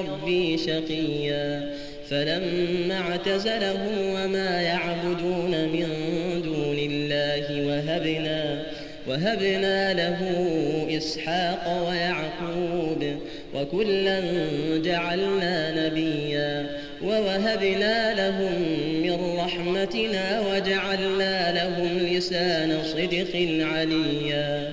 ربي شقيا. فلما اعتزلهم وما يعبدون من دون الله وهبنا وهبنا له إسحاق ويعقوب وكلا جعلنا نبيا ووهبنا لهم من رحمتنا وجعلنا لهم لسان صدق عليا.